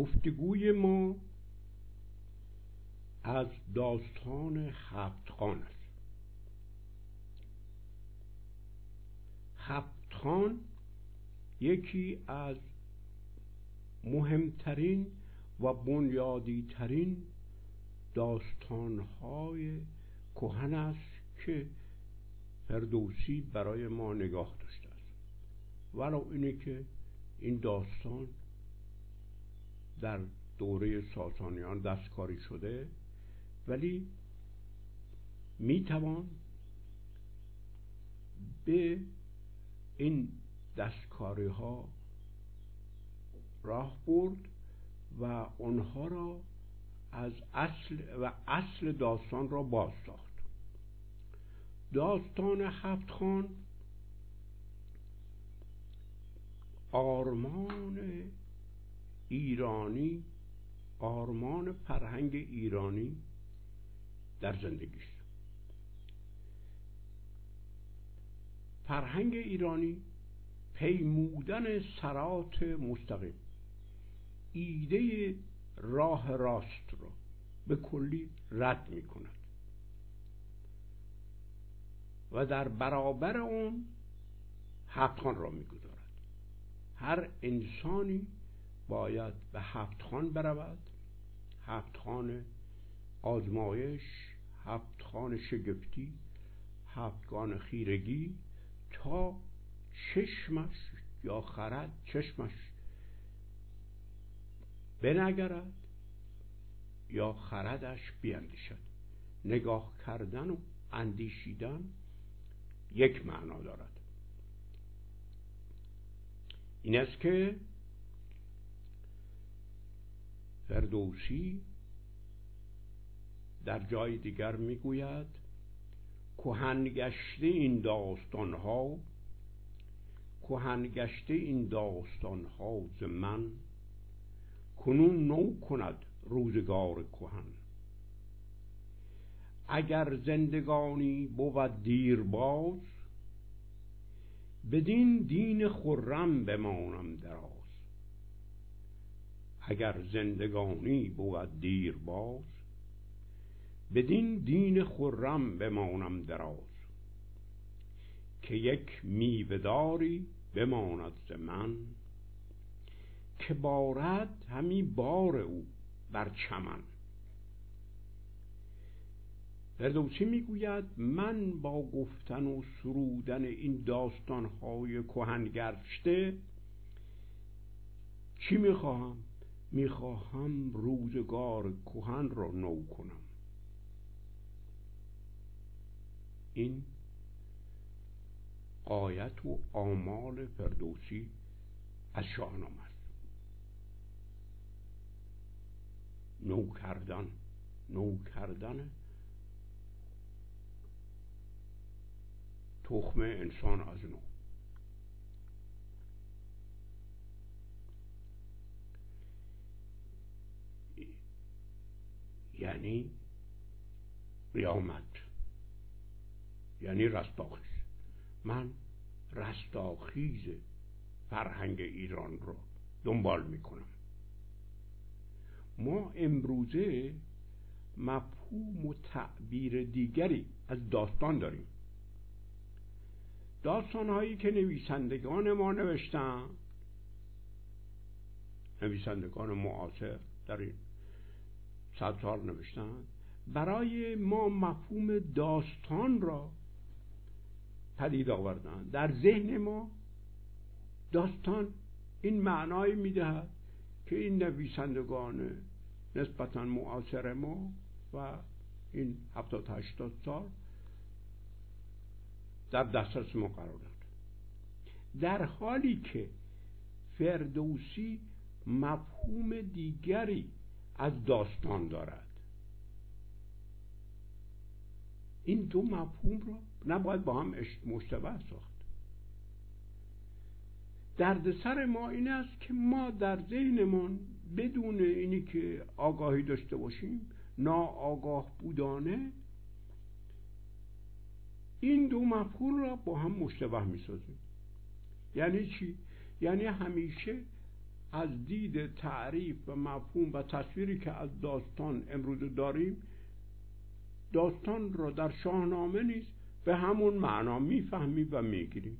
گفتگوی ما از داستان هفت خان است. هفت خان یکی از مهمترین و بنیادی ترین داستانهای کهن است که فردوسی برای ما نگاه داشته است. ولو اینه که این داستان در دوره ساسانیان دستکاری شده ولی می‌توان به این دستکاری ها راه برد و آنها را از اصل و اصل داستان را باز ساخت. داستان هفت خان آرمان ایرانی آرمان فرهنگ ایرانی در زندگیش. فرهنگ ایرانی پیمودن سرات مستقیم. ایده راه راست را به کلی رد می کند و در برابر اون خان را می‌گذارد. هر انسانی باید به هفت خان برود. هفت خان آزمایش هفت خان شگفتی هفتگان خیرگی تا چشمش یا خرد چشمش بنگرد یا خردش بیندیشد. نگاه کردن و اندیشیدن یک معنا دارد. این است که فردوسی در جای دیگر می‌گوید کهنگشته این داستان ها کهنگشته این داستان ها ز من کنون نو کند روزگار کهن. اگر زندگانی بود دیر باز بدین دین خرم بمانم دراز. اگر زندگانی بود دیر باز بدین دین خرم بمانم دراز. که یک میوهداری بماند ز من که بارد همی بار او بر چمن. فردوسی می‌گوید من با گفتن و سرودن این داستانهای کهنگرشته چی می‌خواهم؟ می‌خواهم روزگار کهن را نو کنم. این قایت و آمال فردوسی از شاهنامه است. نو کردن نو کردن تخم انسان از نو. یعنی قیامت یعنی رستاخیز. من رستاخیز فرهنگ ایران رو دنبال می‌کنم. ما امروزه مفهوم و تعبیر دیگری از داستان داریم. داستان هایی که نویسندگان ما نوشتن نویسندگان معاصر در این سال نوشتن. برای ما مفهوم داستان را پدید آوردن. در ذهن ما داستان این معنای می‌دهد که این نویسندگان نسبتا معاصر ما و این هفتاد هشتاد سال در دسترس ما قرار داد. در حالی که فردوسی مفهوم دیگری از داستان دارد. این دو مفهوم را نباید با هم مشتبه ساخت. دردسر ما این است که ما در ذهنمان بدون اینی که آگاهی داشته باشیم ناآگاه بودانه این دو مفهوم را با هم مشتبه می‌سازیم. یعنی چی؟ یعنی همیشه از دید تعریف و مفهوم و تصویری که از داستان امروز داریم داستان را در شاهنامه نیست به همون معنا می‌فهمیم و می‌گیریم.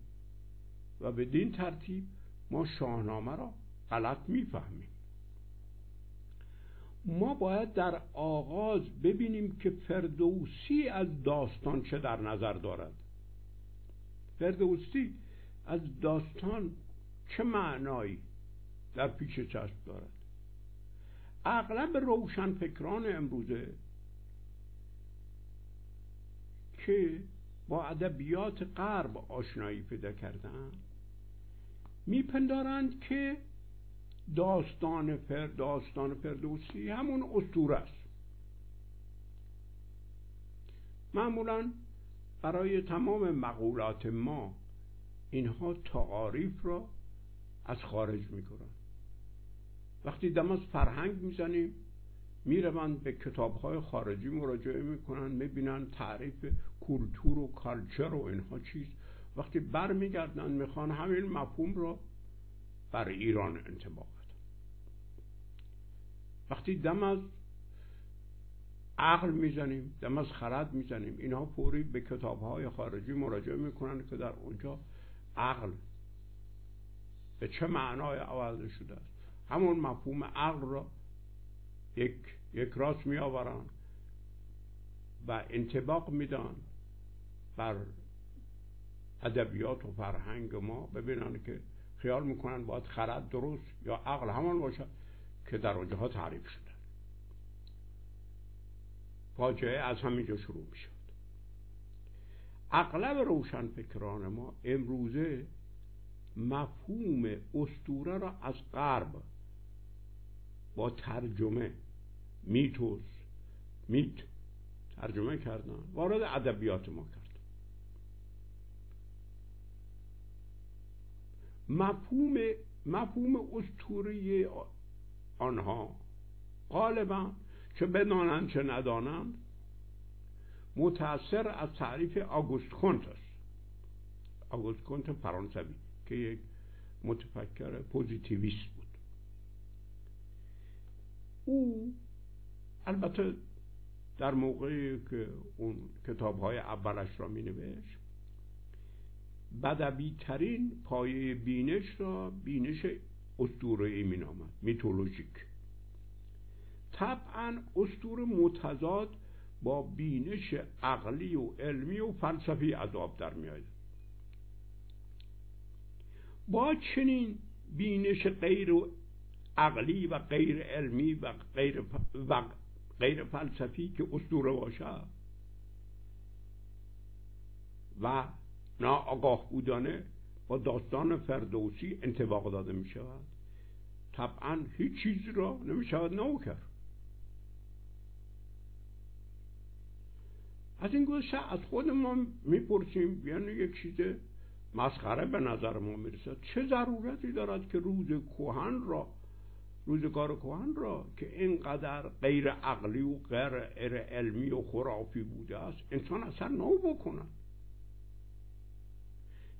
و بدین ترتیب ما شاهنامه را غلط می‌فهمیم. ما باید در آغاز ببینیم که فردوسی از داستان چه در نظر دارد. فردوسی از داستان چه معنایی در پیش چشم دارد. اغلب روشنفکران امروزه که با ادبیات غرب آشنایی پیدا کردن میپندارند که داستان فر داستان فردوسی همون اسطوره است. معمولا برای تمام مقولات ما اینها تعاریف را از خارج می‌کنن وقتی دم از فرهنگ می‌زنیم می‌روند به کتابهای خارجی مراجعه می‌کنن می‌بینن تعریف کلتور و کالچر و اینها چیست. وقتی برمیگردن می‌خوان همین مفهوم را بر ایران انتباق وقتی دم از عقل می‌زنیم دم از خرد می‌زنیم اینها فوری به کتاب های خارجی مراجعه می‌کنن که در اونجا عقل به چه معنای آورده شده همون مفهوم عقل را یک, یک راست می آورن و انتباق میدن بر ادبیات و فرهنگ ما. ببینن که خیال می‌کنن باید خرد درست یا عقل همان باشد که در اونجاها تعریف شده. فاجعه از همینجا شروع می شد اغلب روشنفکران ما امروزه مفهوم استوره را از غرب با ترجمه میتوس میت. ترجمه کردن. وارد ادبیات ما کرد. مفهوم مفهوم اسطوره آنها غالبا چه بدانند چه ندانند متأثر از تعریف آگوست کنت است. آگوست کنت فرانسوی که یک متفکر پوزیتیویست او. البته در موقعی که اون کتاب های اولش را می نوشت بدبی ترین پایه بینش را بینش اسطوره ای می نامد میتولوژیک. طبعا اسطوره متضاد با بینش عقلی و علمی و فلسفی عذاب در میآید. با چنین بینش غیر عقلی و غیر علمی و غیر, و غیر فلسفی که اسطوره باشد و ناآگاه بودانه با داستان فردوسی انتباق داده می شود طبعا هیچ چیزی را نمی شود نو کرد. از این گذشته از خود ما می‌پرسیم یعنی یک چیز مسخره به نظر ما می‌رسد. چه ضرورتی دارد که روز کوهن را روزگار کوهن را که اینقدر غیر عقلی و غیر علمی و خرافی بوده است انسان اثر نو بکند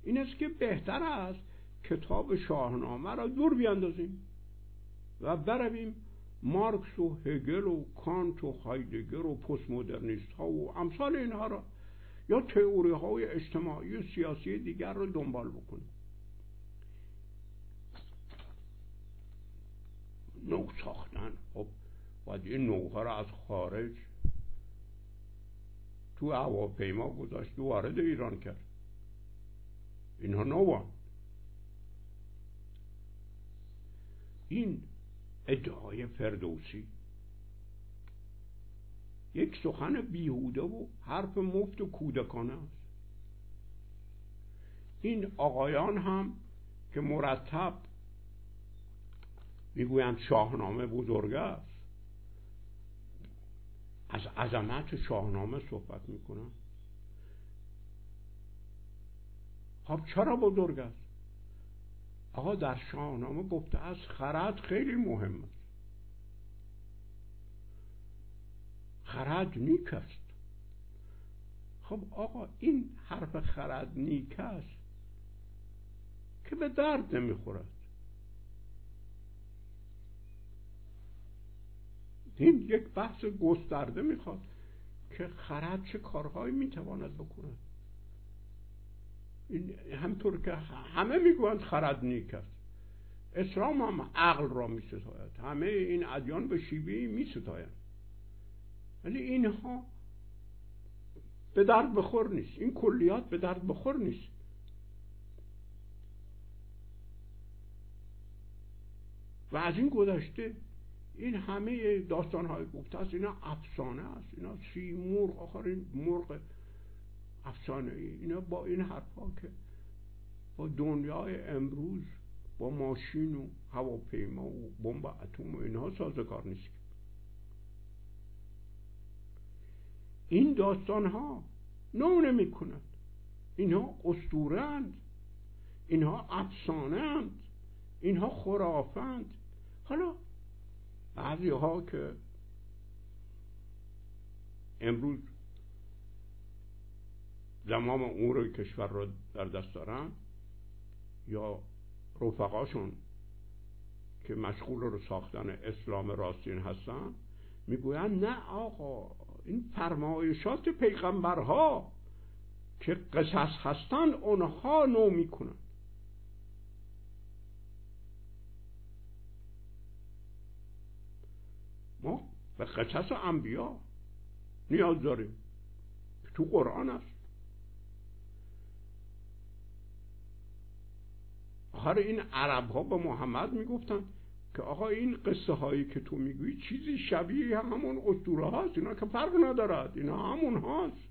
این است که بهتر است کتاب شاهنامه را دور بیاندازیم و برویم مارکس و هگل و کانت و هایدگر و پست مدرنیست ها و امثال اینها را یا تئوری های اجتماعی و سیاسی دیگر را دنبال بکنیم. نو ساختن. خب باید این نوها را از خارج تو هواپیما گذاشت و وارد ایران کرد. اینها نوان. این ادعای فردوسی. یک سخن بیهوده و حرف مفت و کودکانه است. این آقایان هم که مرتب می‌گویند شاهنامه بزرگ است. از عظمت شاهنامه صحبت می‌کنن خب چرا بزرگ است؟ آقا در شاهنامه گفته از خرد خیلی مهم است. خرد نیک است. خب آقا این حرف خرد نیک است که به درد نمی‌خورد. این یک بحث گسترده می‌خواد که خرد چه کارهایی می‌تواند بکند. این همطور که همه می‌گویند خرد نیک است. اسلام هم عقل را میستاید. همه این ادیان به شیوهی میستایند ولی اینها به درد بخور نیست. این کلیات به درد بخور نیست. و از این گذشته این همه داستان های گفته است. اینا افسانه است. اینا سی مرغ؟ آخرین مرغ افسانه ای. اینا با این حرفا که با دنیای امروز با ماشین و هواپیما و بمب اتم و اینها سازگار نیست. این داستان ها نو نمی کند اینها استورند اینها افسانه اینها خرافند حالا بعضی ها که امروز زمام امور کشور را در دست دارن یا رفقاشون که مشغول رو ساختن اسلام راستین هستن می‌گویند نه آقا این فرمایشات پیغمبرها که قصص هستند اونها نو می‌کنن. به قصص انبیا. نیاز داریم. تو قرآن است. آخر این عرب ها به محمد می‌گفتن که آقا این قصه هایی که تو می‌گویی چیزی شبیه همون اسطوره هاست. اینا که فرق ندارد. اینا همون هاست.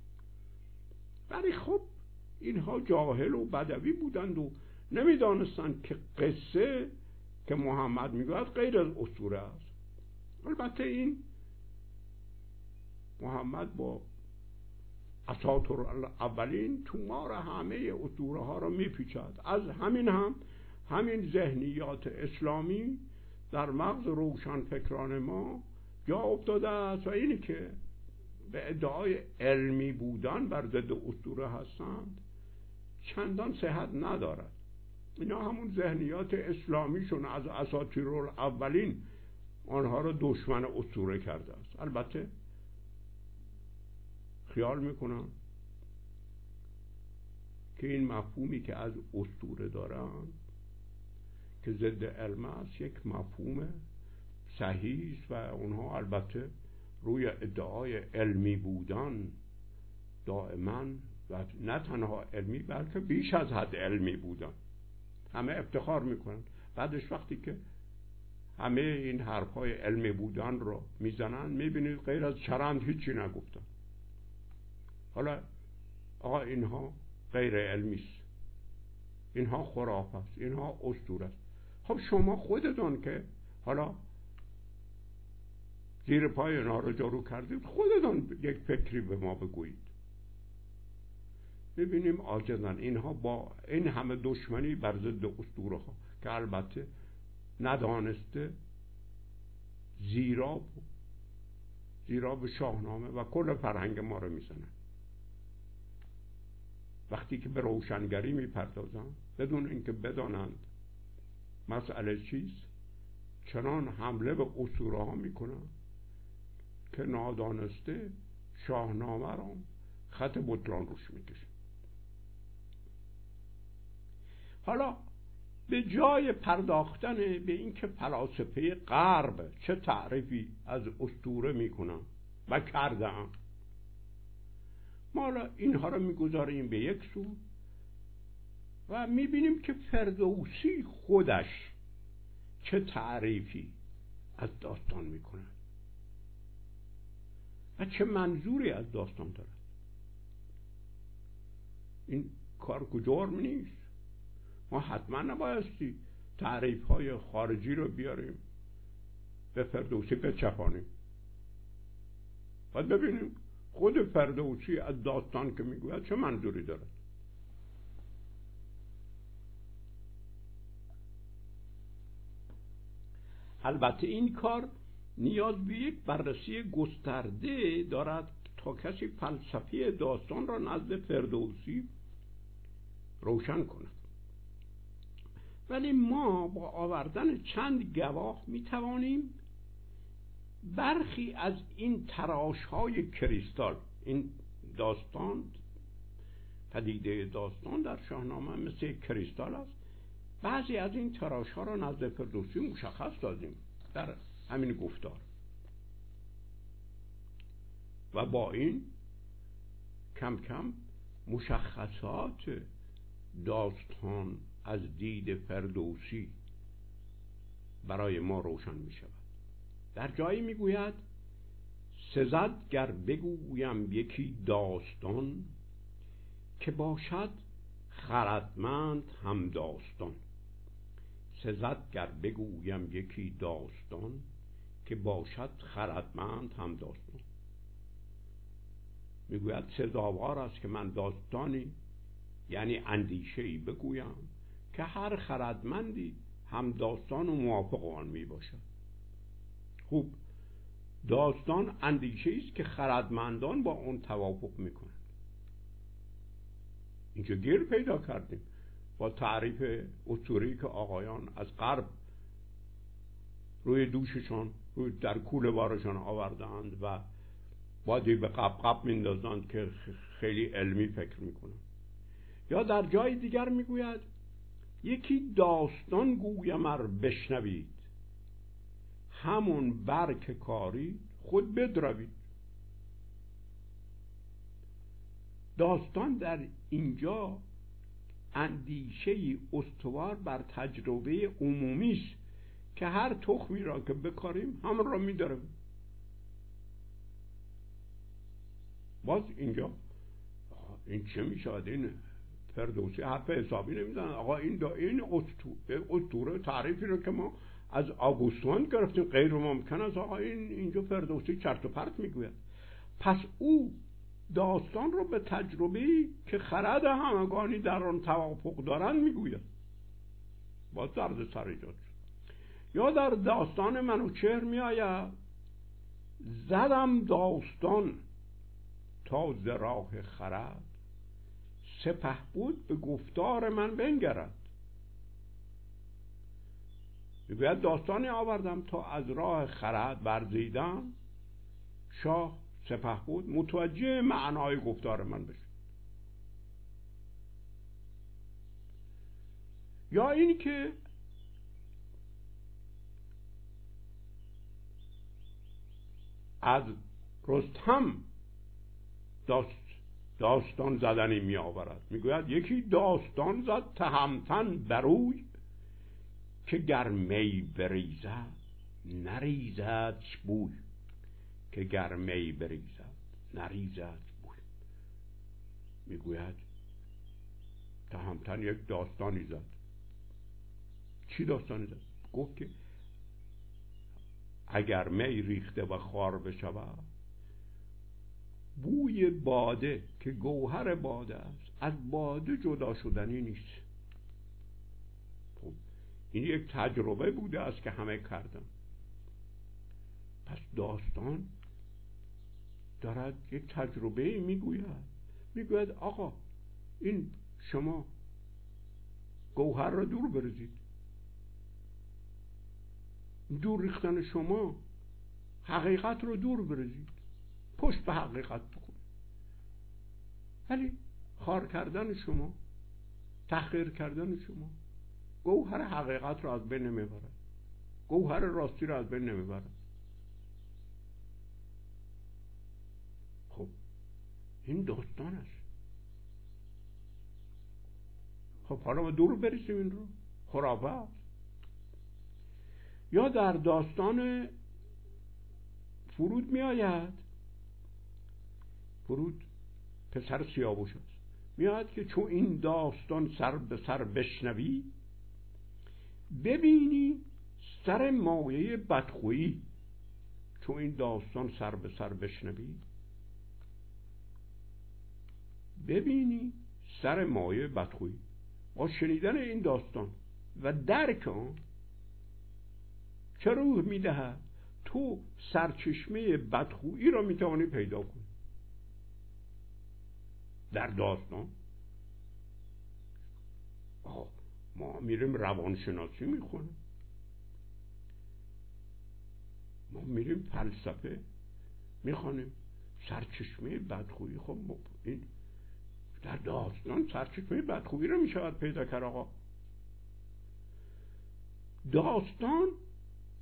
ولی خب اینها جاهل و بدوی بودند و نمی‌دانستند که قصه که محمد می‌گوید غیر از اسطوره است. البته این محمد با اساطر اولین تومار همه اسطوره ها را میپیچد از همین هم همین ذهنیات اسلامی در مغز روشن فکران ما جا افتاده است و اینی که به ادعای علمی بودن بر ضد اسطوره هستند چندان صحت ندارد. اینا همون ذهنیات اسلامیشون از اساطیر اولین آنها را دشمن اسطوره کرده است. البته خیال می‌کنم که این مفهومی که از اسطوره دارند که ضد علم است یک مفهوم صحیح و اونها البته روی ادعای علمی بودن دائما و نه تنها علمی بلکه بیش از حد علمی بودن. همه افتخار می‌کنن. بعدش وقتی که همه این حرف های علمی بودن رو می‌زنن می‌بینید غیر از چرند هیچی نگفتن. حالا آقا اینها غیر علمی است. اینها خراف است. اینها استور است. خب شما خودتون که حالا زیر پای اینها رو جارو کردید خودتون یک فکری به ما بگویید. ببینیم آجزن اینها با این همه دشمنی بر ضد اسطوره ها که البته ندانسته زیرا زیرا به شاهنامه و کل فرهنگ ما رو می‌زنن. وقتی که به روشنگری می‌پردازن بدون اینکه بدانند مسئله چیست چنان حمله به اسطوره ها می‌کنن که نادانسته شاهنامه را خط بطلان روش می‌کشه حالا به جای پرداختن به اینکه فلاسفه غرب چه تعریفی از اسطوره می‌کنن و کردن ما اینها رو می‌گذاریم به یک سو و می‌بینیم که فردوسی خودش چه تعریفی از داستان می‌کنه و چه منظوری از داستان دارد. این کار جرم نیست؟ ما حتما نبایستی تعریف های خارجی رو بیاریم به فردوسی بچپانیم. باید ببینیم خود فردوسی از داستان که می‌گوید چه منظوری دارد؟ البته این کار نیاز به یک بررسی گسترده دارد تا کسی فلسفی داستان را نزد فردوسی روشن کند. ولی ما با آوردن چند گواه می توانیم برخی از این تراش های کریستال این داستان پدیده داستان در شاهنامه مثل کریستال است. بعضی از این تراش ها را نزد فردوسی مشخص دادیم در همین گفتار. و با این کم کم مشخصات داستان از دید فردوسی برای ما روشن می شود در جایی می گوید سزد گر بگویم یکی داستان که باشد خردمند هم داستان. سزد گر بگویم یکی داستان که باشد خردمند هم داستان. می‌گوید سزاوار است که من داستانی یعنی اندیشه ای بگویم که هر خردمندی هم داستان و موافق آن می باشد خوب. داستان اندیشه است که خردمندان با اون توافق می‌کنند اینجا گیر پیدا کردیم. با تعریف اسطوری که آقایان از غرب روی دوششان روی در کوله بارشان آوردند و بادی به قب قب میندازند که خیلی علمی فکر می‌کنند. یا در جای دیگر می‌گوید یکی داستان گویم ار بشنوید. همون برک کاری خود بدروید. داستان در اینجا اندیشه استوار بر تجربه عمومی است که هر تخمی را که بکاریم همون را میداریم. باز اینجا این چه می‌شود؟ این فردوسی حرف حسابی نمی‌زنن. آقا این دا این اسطوره تعریفی رو که ما از آگوستوان گرفتیم غیر ممکن است. آقا این اینجا فردوسی چرت و پرت می‌گوید. پس او داستان رو به تجربه که خرد همگانی در آن توافق دارن می‌گوید. با درد سر ایجاد یا در داستان منوچهر میآید زدم داستان تا ز راه خرد. سپه بود به گفتار من بنگرد. می‌گوید داستانی آوردم تا از راه خرد برزیدم. شاه سپه بود. متوجه معنای گفتار من بشه یا این که از رستم داست داستان زدنی می آورد می گوید یکی داستان زد تهمتن بروی که گر می بریزد نریزد بوی. که گر می بریزد نریزد بوی. می‌گوید تهمتن یک داستانی زد. چی داستانی زد؟ گفت که اگر می ریخته و خار بشود بوی باده که گوهر باده است از باده جدا شدنی نیست. این یک تجربه بوده است که همه کردن پس داستان دارد یک تجربه می‌گوید. می‌گوید آقا این شما گوهر را دور برزید دور ریختن شما حقیقت رو دور برزید پشت به حقیقت بکنید ولی خار کردن شما تحقیر کردن شما گوهر حقیقت رو از بین نمی‌برد گوهر راستی رو از بین نمی‌برد خب این داستان است خب حالا ما دور بریسیم این رو. خرافه. یا در داستان فرود می آید فرود پسر سیاوش است. میاد که چون این داستان سر به سر بشنوی ببینی سر مایه بدخویی. چون این داستان سر به سر بشنوی. ببینی سر مایه بدخویی. با شنیدن این داستان و درک آن چه روح می‌دهد؟ تو سرچشمه بدخویی را می‌توانی پیدا کنی. در داستان ما میریم روانشناسی می‌خونیم. ما میریم فلسفه می‌خوانیم سرچشمه بدخویی خب این در داستان سرچشمه بدخویی رو می‌شود پیدا کرد آقا. داستان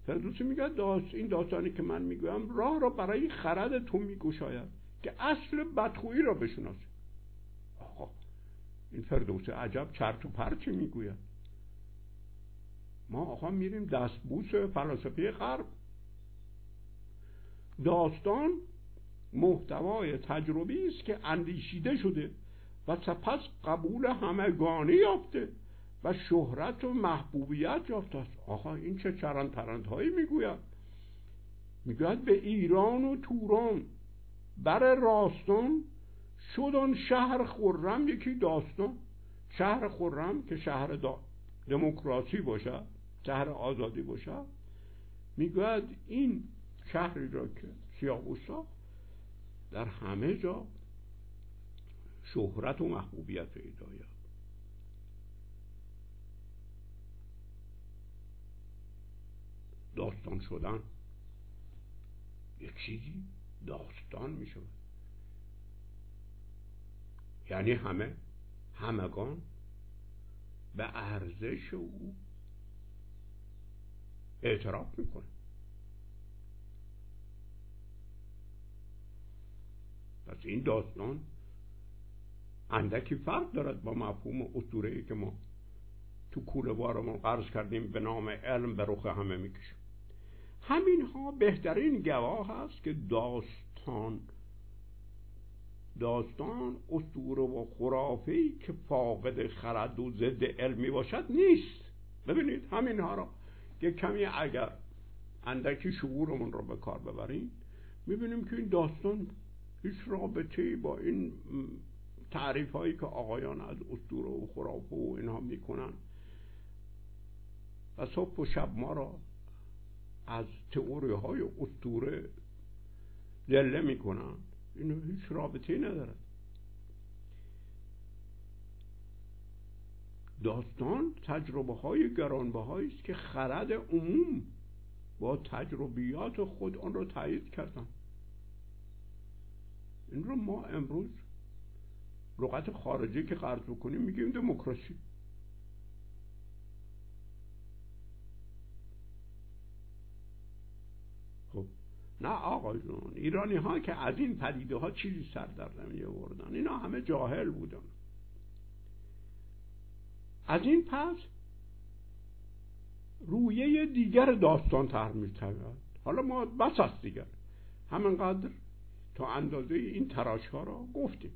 فردوسی میگه داست این داستانی که من می‌گویم راه را برای خرد تو میگشاید که اصل بدخویی را بشناسی. این فردوسی عجب چرت و پرچی می‌گوید. ما آقا میریم دستبوس فلاسفه غرب. داستان محتوای تجربی است که اندیشیده شده و سپس قبول همگانی یافته و شهرت و محبوبیت یافته است. آقا این چه چرند پرندهایی می‌گوید؟ می‌گوید به ایران و توران بر راستان شد شهر خرم یکی داستان. شهر خرم که شهر دموکراسی باشد شهر آزادی باشد می‌گوید این شهری را که سیاووسا در همه جا شهرت و محبوبیت پیدا داستان شدن یک چیزی داستان می شود یعنی همه همگان به ارزش او اعتراف می‌کنه. پس این داستان اندکی فرق دارد با مفهوم اسطوره که ما تو کوله بارمون قرض کردیم به نام علم به رخ همه می‌کشیم. همین ها بهترین گواه است که داستان داستان اسطوره و خرافه که فاقد خرد و ضد علمی باشد نیست. ببینید همین ها را که کمی اگر اندکی شعورمون رو به کار ببریم می‌بینیم که این داستان هیچ رابطه با این تعریف هایی که آقایان از اسطوره و خرافه و اینها می‌کنن و صبح و شب ما را از تئوری های اسطوره دله می‌کنن. اینو هیچ رابطه نداره داستان تجربه های گرانبهایی است که خرد عموم با تجربیات خود آن را تایید کردن این رو ما امروز لغت خارجی که قرض بکنیم میگیم دموکراسی. نه آقایون ایرانی ها که از این پدیده ها چیزی سر در نمی آوردن اینا همه جاهل بودن. از این پس رویه دیگر داستان تر می حالا ما بس است دیگر. همینقدر تا اندازه این تراش ها را گفتیم.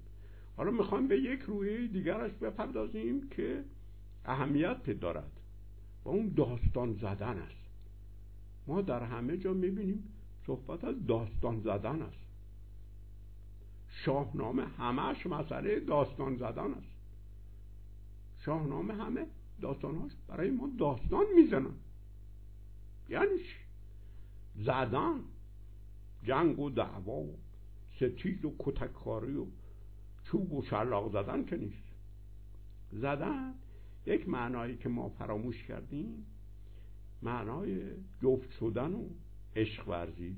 حالا می‌خوایم به یک رویه دیگرش بپردازیم که اهمیت دارد. و اون داستان زدن است. ما در همه جا می‌بینیم صحبت از داستان زدن است. شاهنامه همش مسئله داستان زدن است. شاهنامه همه داستانهاش برای ما داستان می‌زنن. یعنی زدن جنگ و دعوا و ستیز و کتککاری و چوب و شلاق زدن که نیست. زدن یک معنایی که ما فراموش کردیم معنای جفت شدن و عشق ورزی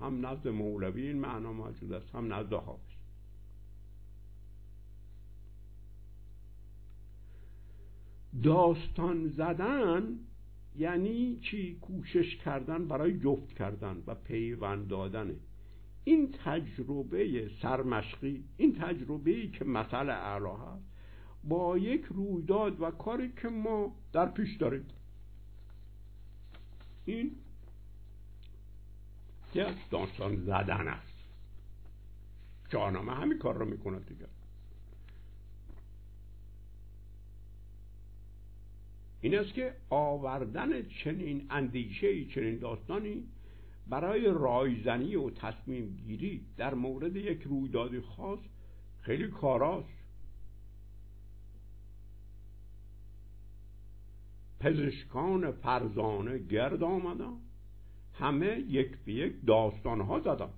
هم نزد مولوی این معنا موجود است هم نزد حافظ. داستان زدن یعنی چی؟ کوشش کردن برای جفت کردن و پیوند دادن. این تجربه سرمشقی این تجربه ای که مسئله اعلا هست با یک رویداد و کاری که ما در پیش داریم. این یک داستان زدن است. شاهنامه همین کار رو می‌کنه دیگر این است که آوردن چنین اندیشه چنین داستانی برای رایزنی و تصمیم گیری در مورد یک رویداد خاص خیلی کاراست. پزشکان فرزانه گرد آمدن. همه یک به یک داستان ها زدن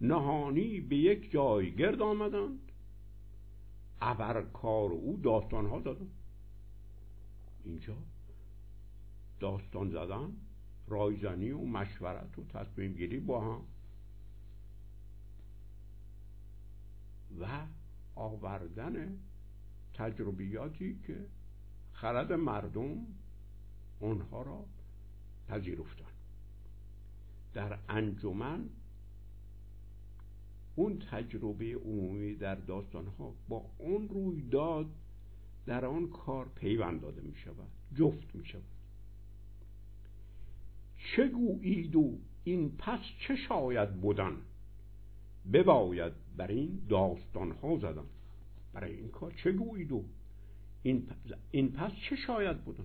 نهانی به یک جای گرد آمدند. کار او داستان ها اینجا داستان زدن رایزنی و مشورت و تصمیم گیری با هم. و آوردن تجربیاتی که خرد مردم اونها را پذیرفتن در انجمن اون تجربه عمومی در داستان ها با اون رویداد در آن کار پیوند داده می شود جفت می شود چه گویید و این پس چه شاید بودن بباید بر این داستان ها زدن. برای این کار چه گویید و این پس چه شاید بودن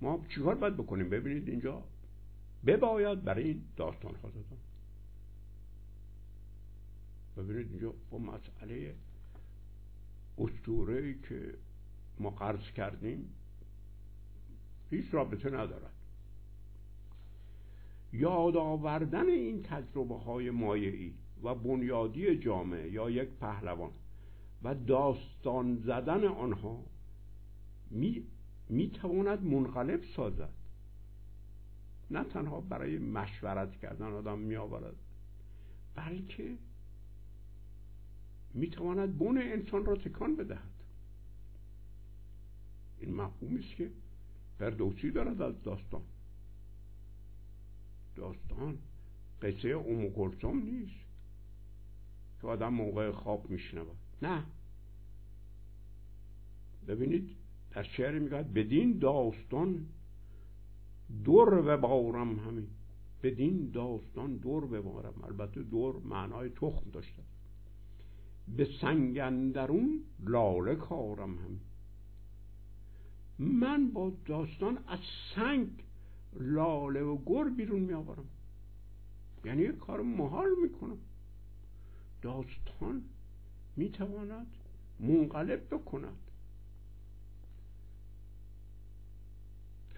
ما چیکار باید بکنیم؟ ببینید اینجا بباید برای این داستان ها زدن ببینید اینجا با مسئله اسطوره که ما قرض کردیم هیچ رابطه ندارد. یاد آوردن این تجربه های مایعی و بنیادی جامعه یا یک پهلوان و داستان زدن آنها می, می تواند منقلب سازد. نه تنها برای مشورت کردن آدم می آورد بلکه می تواند بون انسان را تکان بدهد. این مفهومی است که فردوسی دارد از داستان. داستان قصه ام نیست که آدم موقع خواب میشنود. نه. ببینید در شعر میگه بدین داستان دور و بارم همین. بدین داستان دور ببارم. البته دور معنای تخم داشته. به سنگندرون لاله کارم همین. من با داستان از سنگ لاله و گر بیرون می آورم یعنی یه کار محال می‌کنم. داستان می‌تواند منقلب بکند.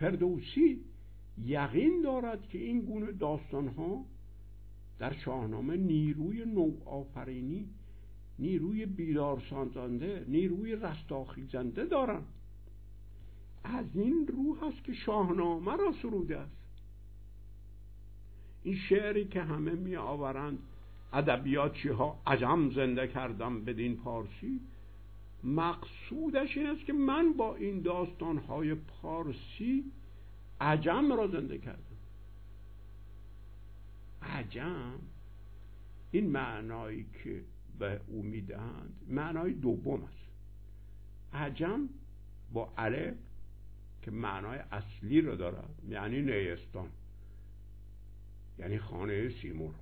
فردوسی یقین دارد که این گونه داستان ها در شاهنامه نیروی نوآفرینی نیروی بیدار سازنده نیروی رستاخیزنده دارند. از این روح است که شاهنامه را سروده است. این شعری که همه می آورند ادبیاتچی ها عجم زنده کردم بدین پارسی. مقصودش این است که من با این داستان های پارسی عجم را زنده کردم. عجم این معنایی که به او می‌دهند معنای دوم است. عجم با الف که معنای اصلی رو دارد یعنی نیستان یعنی خانه سیمور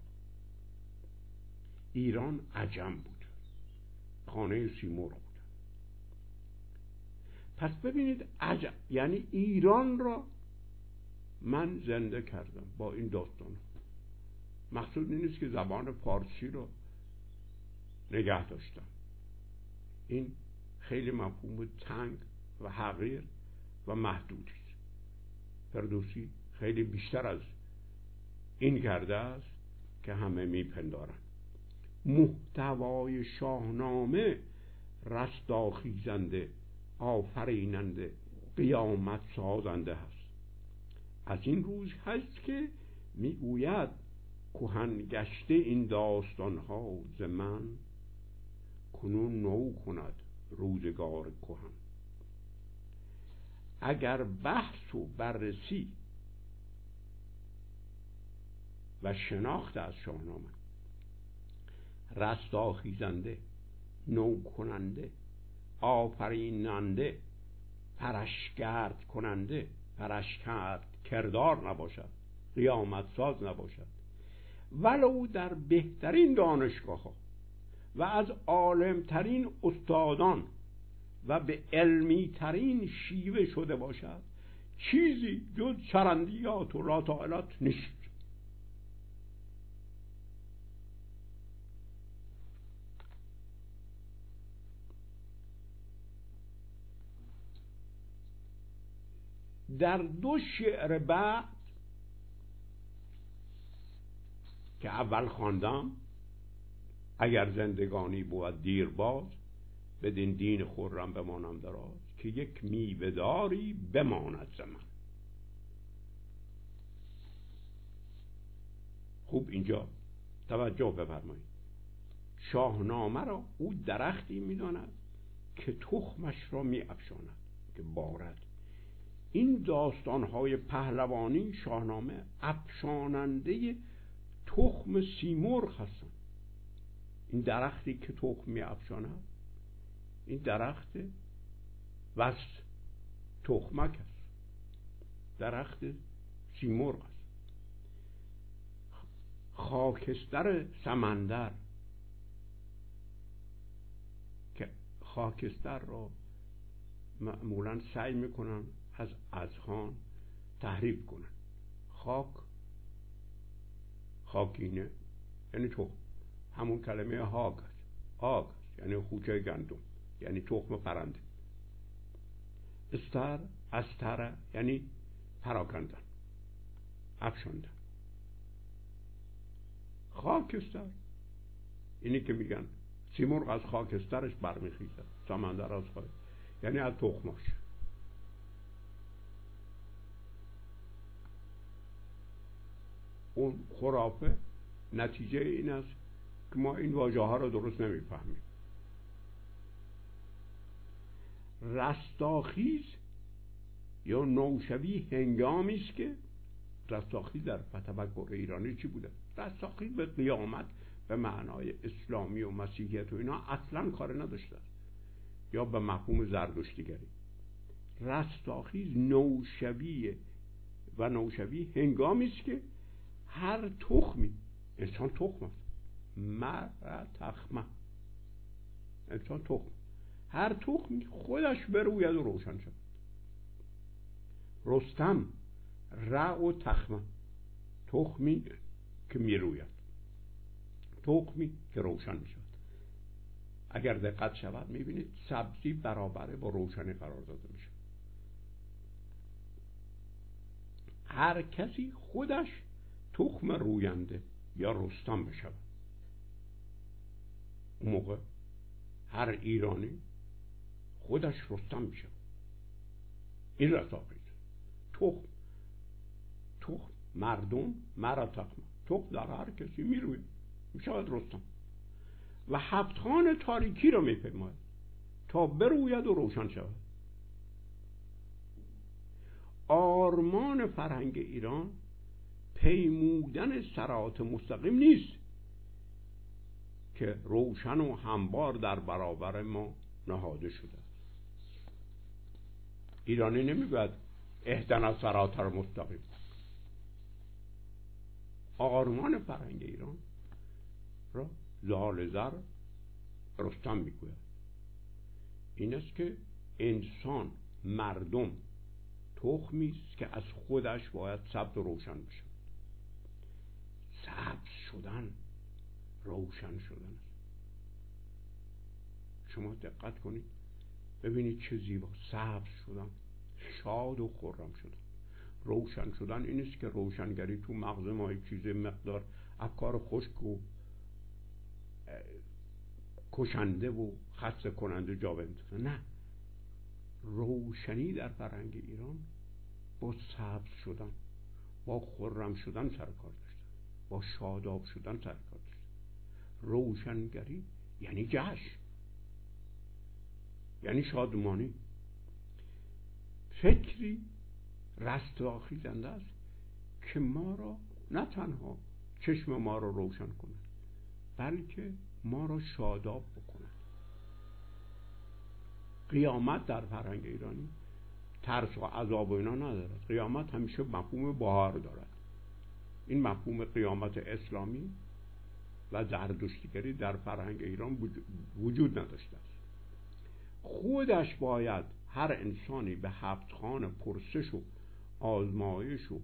ایران عجم بود. خانه سیمور بود پس ببینید عجم یعنی ایران را من زنده کردم با این داستان. مقصود نیست که زبان فارسی رو نگه داشتم. این خیلی مفهوم تنگ و حقیر و محدودی فردوسی خیلی بیشتر از این کرده است که همه میپندارند محتوای شاهنامه رستاخیزنده آفریننده قیامت سازنده هست از این روز هست که می‌گوید کهن گشته این داستان ها ز من کنون نو کند روزگار کهن. اگر بحث و بررسی و شناخت از شاهنامه رستاخیزنده نو کننده آفریننده پرشگرد کننده پرشکرد کردار نباشد قیامت ساز نباشد. ولو در بهترین دانشگاه ها و از عالمترین استادان و به علمی ترین شیوه شده باشد چیزی جز چرندیات و راتائلات نیست. در دو شعر بعد که اول خواندم اگر زندگانی بود دیر باز بدین دین خورم بمانم دراز که یک میوهداری بماند زمان. خوب اینجا توجه بفرمایید شاهنامه را او درختی می‌داند که تخمش را میافشاند که بارد این داستانهای پهلوانی شاهنامه افشاننده تخم سیمرغ هستند این درختی که تخم می افشاند این درخت وست تخمک است. درخت سیمرغ است. خاکستر سمندر که خاکستر را معمولا سعی می‌کنن از اذهان تحریف کنن. خاک خاکینه یعنی تو همون کلمه هاگ است. هاگ یعنی خوچه گندم یعنی تخم پرنده. استر استر یعنی پراکندن افشاندن. خاکستر اینی که میگن. سیمرغ از خاکسترش برمیخیزد سمندر از خواهد یعنی از تخماش. اون خرافه نتیجه این است که ما این واژه ها رو درست نمی‌فهمیم. رستاخیز یا نوشوی هنگامی است که رستاخیز در تفکر ایرانی چی بوده؟ رستاخیز به قیامت به معنای اسلامی و مسیحیت و اینا اصلا کار نداشته. یا به مفهوم زردشتیگری رستاخیز نوشوی و نوشوی هنگامی است که هر تخمی. انسان تخم است. مر تخمه انسان تخم. هر تخمی خودش بروید و روشن شد رستم رع و تخمه. تخمی که می‌روید. تخمی که روشن می شود اگر دقت شود می‌بینید سبزی برابره با روشنی قرار داده میشه. هر کسی خودش تخم روینده یا رستم بشود. اون موقع هر ایرانی خودش رستم میشه این رساقید تخم تخم مردم مرا تخم تخم در هر کسی می‌روید. می‌شود رستم. و هفتخان تاریکی را میپیماید تا بروید و روشن شود. آرمان فرهنگ ایران پیمودن سرات مستقیم نیست که روشن و همبار در برابر ما نهاده شده ایرانی نمی‌گوید اهدنا سرات مستقیم. آرمان فرهنگ ایران را زال زر رستم می‌گوید. این است که انسان مردم تخمی است که از خودش باید و روشن بشه. سبز شدن روشن شدن. شما دقت کنید ببینید چه زیبا. سبز شدن شاد و خورم شدن. روشن شدن این است که روشنگری تو مغز ما چیز مقدار افکار خشک و کشنده و خسته کننده جا بندازه نه. روشنی در فرهنگ ایران با سبز شدن با خرم شدن سر کار داشتن با شاداب شدن سر روشنگری یعنی جشن. یعنی شادمانی. فکری رستاخیزنده است که ما را نه تنها چشم ما را روشن کند بلکه ما را شاداب بکند. قیامت در فرهنگ ایرانی ترس و عذاب و اینا ندارد. قیامت همیشه مفهوم بهار دارد. این مفهوم قیامت اسلامی و زردشتیگری در فرهنگ ایران وجود نداشته است. خودش باید هر انسانی به هفت خان پرسش و آزمایش و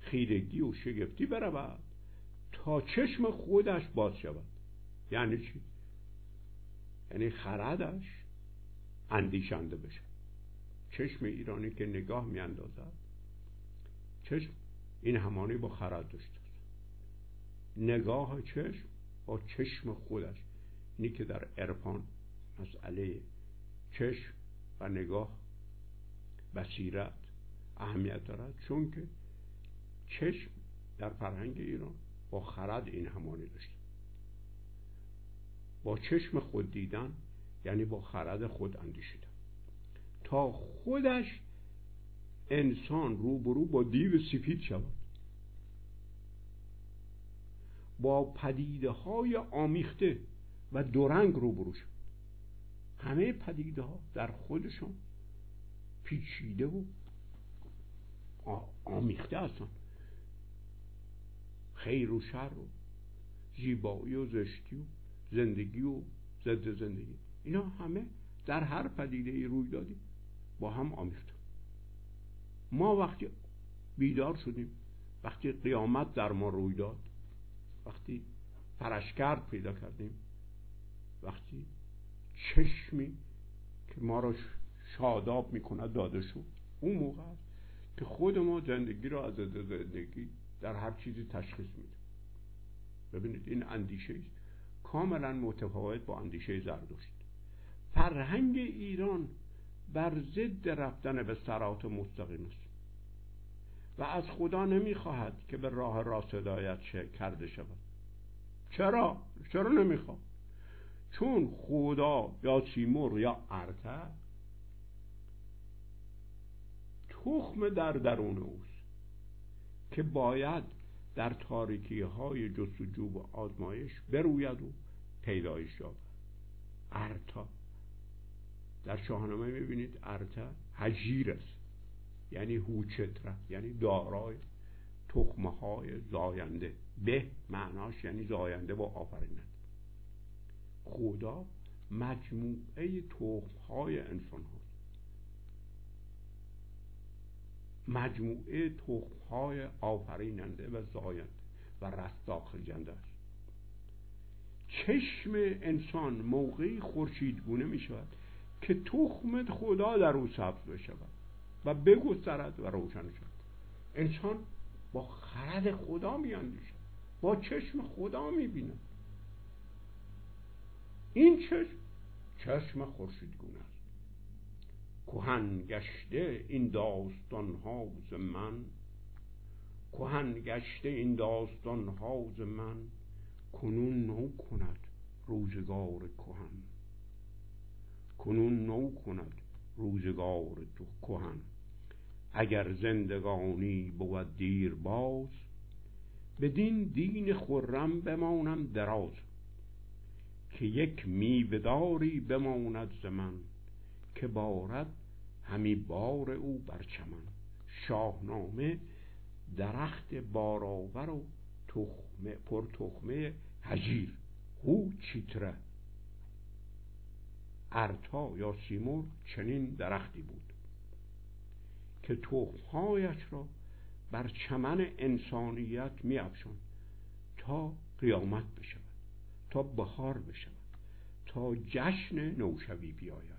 خیرگی و شگفتی برود تا چشم خودش باز شود. یعنی چی؟ یعنی خردش اندیشنده بشه. چشم ایرانی که نگاه میاندازد چشم این همانی با خرد داشته نگاه چشم با چشم خودش. اینی که در ارفان مسئله چشم و نگاه بصیرت اهمیت دارد. چون که چشم در فرهنگ ایران با خرد این همانی داشتن با چشم خود دیدن یعنی با خرد خود اندیشیدن. تا خودش انسان روبرو با دیو سفید شود. با پدیده های آمیخته و دورنگ روبرو شد. همه پدیده ها در خودشون پیچیده و آمیخته هستن. خیر و شر و زیبایی و زشتی و زندگی و ضد زندگی. اینا همه در هر پدیده ای روی دادیم با هم آمیخته. ما وقتی بیدار شدیم وقتی قیامت در ما روی داد وقتی فرشکرد پیدا کردیم وقتی چشمی که ما را شاداب می‌کند داده شد. اون موقع است که خود ما زندگی را از زندگی در هر چیزی تشخیص میده ببینید این اندیشه است. کاملا متفاوت با اندیشه زردشت. فرهنگ ایران بر ضد رفتن به سرات مستقیم است و از خدا نمی‌خواهد که به راه راست هدایت کرده شود چرا؟ چرا نمی‌خواد؟ چون خدا یا سیمور یا ارتر تخم در درون اوست که باید در تاریکی های جستجو و آزمایش بروید و پیدایش یابد ارتا در شاهنامه می‌بینید ارتا هجیر است. یعنی هوچتره یعنی دارای تخمه های زاینده. به معناش یعنی زاینده و آفریننده. خدا مجموعه تخم های انسان هاست مجموعه تخم های آفریننده و زاینده و رستاخیزنده است چشم انسان موقعی خورشیدگونه می شود که تخم خدا در او سبز بشود و بگسترد و روشن شد انسان با خرد خدا می اندیشد با چشم خدا می بیند این چشم چشم خورشیدگونه است. کهن گشته این داستان ها ز من کهن گشته این داستان ها ز من کنون نو کند روزگار کهن. کنون نو کند روزگار تو کهن. اگر زندگانی بود دیر باز بدین دین خرم بمانم دراز. که یک میوهداری بماند ز من که بارد همی بار او بر چمن. شاهنامه درخت بارآور و تخمه پر تخمه هجیر هو چیتره! ارتا یا سیمور چنین درختی بود که تخمهایش را بر چمن انسانیت می تا قیامت بشود تا بهار بشود تا جشن نوشوی بیاید.